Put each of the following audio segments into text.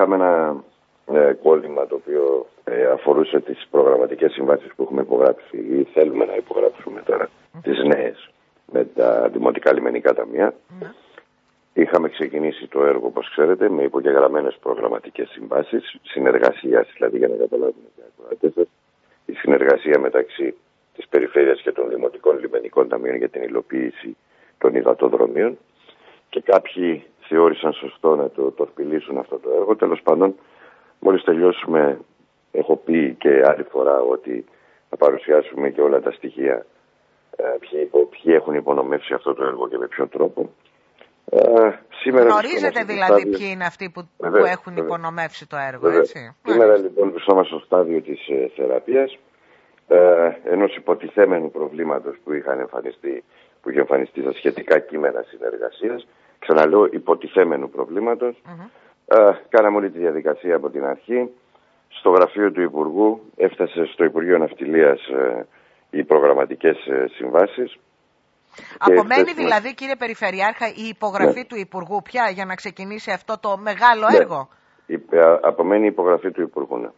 είχαμε ένα ε, κόλλημα το οποίο ε, αφορούσε τις προγραμματικές συμβάσεις που έχουμε υπογράψει ή θέλουμε να υπογράψουμε τώρα, τις νέες με τα δημοτικά λιμενικά ταμεία. Ναι. Είχαμε ξεκινήσει το έργο, όπως ξέρετε, με υπογεγραμμένες προγραμματικές συμβάσεις, συνεργασίας δηλαδή για να καταλάβουμε και η συνεργασία μεταξύ της Περιφέρειας και των Δημοτικών Λιμενικών Ταμείων για την υλοποίηση των υδατοδρομίων και κάποιοι θεώρησαν σωστό να το τορπιλήσουν αυτό το έργο. Τέλος πάντων, μόλις τελειώσουμε, έχω πει και άλλη φορά ότι θα παρουσιάσουμε και όλα τα στοιχεία ε, ποιοι, ποιοι έχουν υπονομεύσει αυτό το έργο και με ποιο τρόπο. Ε, σήμερα Γνωρίζετε δηλαδή ποιοι είναι αυτοί που, που έχουν υπονομεύσει το έργο, έτσι; Σήμερα λοιπόν βρισκόμαστε στο στάδιο της ε, θεραπείας ε, ενός υποτιθέμενου προβλήματος που, είχαν εμφανιστεί, που είχε εμφανιστεί στα σχετικά κείμενα συνεργασίας. Ξαναλέω υποτιθέμενου Ε, κάναμε όλη τη διαδικασία από την αρχή. Στο γραφείο του Υπουργού έφτασε στο Υπουργείο Ναυτιλίας ε, οι προγραμματικές ε, συμβάσεις. Απομένει δηλαδή κύριε Περιφερειάρχα η υπογραφή ναι. του Υπουργού πια για να ξεκινήσει αυτό το μεγάλο ναι. έργο. Απομένει η υπογραφή του Υπουργού. Ναι.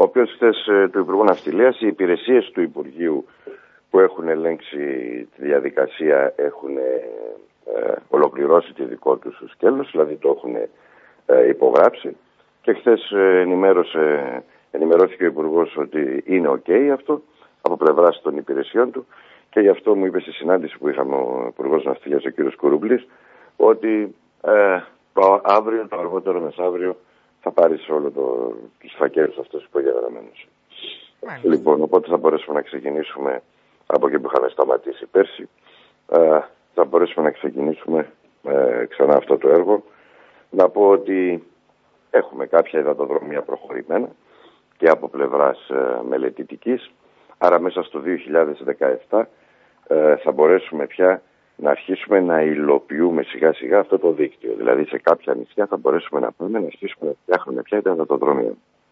Ο οποίος χθες ε, του Υπουργού Ναυτιλίας, οι υπηρεσίες του Υπουργείου που έχουν ελέγξει τη διαδικασία έχουν ε, ε ολοκληρώσει τη δικό τους σκέλος, δηλαδή το έχουν ε, υπογράψει. Και χθες ενημέρωσε, ενημερώθηκε ο Υπουργός ότι είναι OK αυτό από πλευράς των υπηρεσιών του και γι' αυτό μου είπε στη συνάντηση που είχαμε ο Υπουργός Ναυτιλίας, ο κ. Κουρούμπλη, ότι ε, το αύριο, το αργότερο μεσαύριο, θα πάρεις όλο το, τους φακέλους αυτούς υπογεγραμμένους. Λοιπόν, οπότε θα μπορέσουμε να ξεκινήσουμε από εκεί που είχαμε σταματήσει πέρσι. Ε, θα μπορέσουμε να ξεκινήσουμε ε, ξανά αυτό το έργο. Να πω ότι έχουμε κάποια υδατοδρομία προχωρημένα και από πλευράς ε, μελετητικής. Άρα μέσα στο 2017 ε, θα μπορέσουμε πια να αρχίσουμε να υλοποιούμε σιγά σιγά αυτό το δίκτυο. Δηλαδή σε κάποια νησιά θα μπορέσουμε να πάμε να αρχίσουμε να φτιάχνουμε πια τα υδατοδρομία.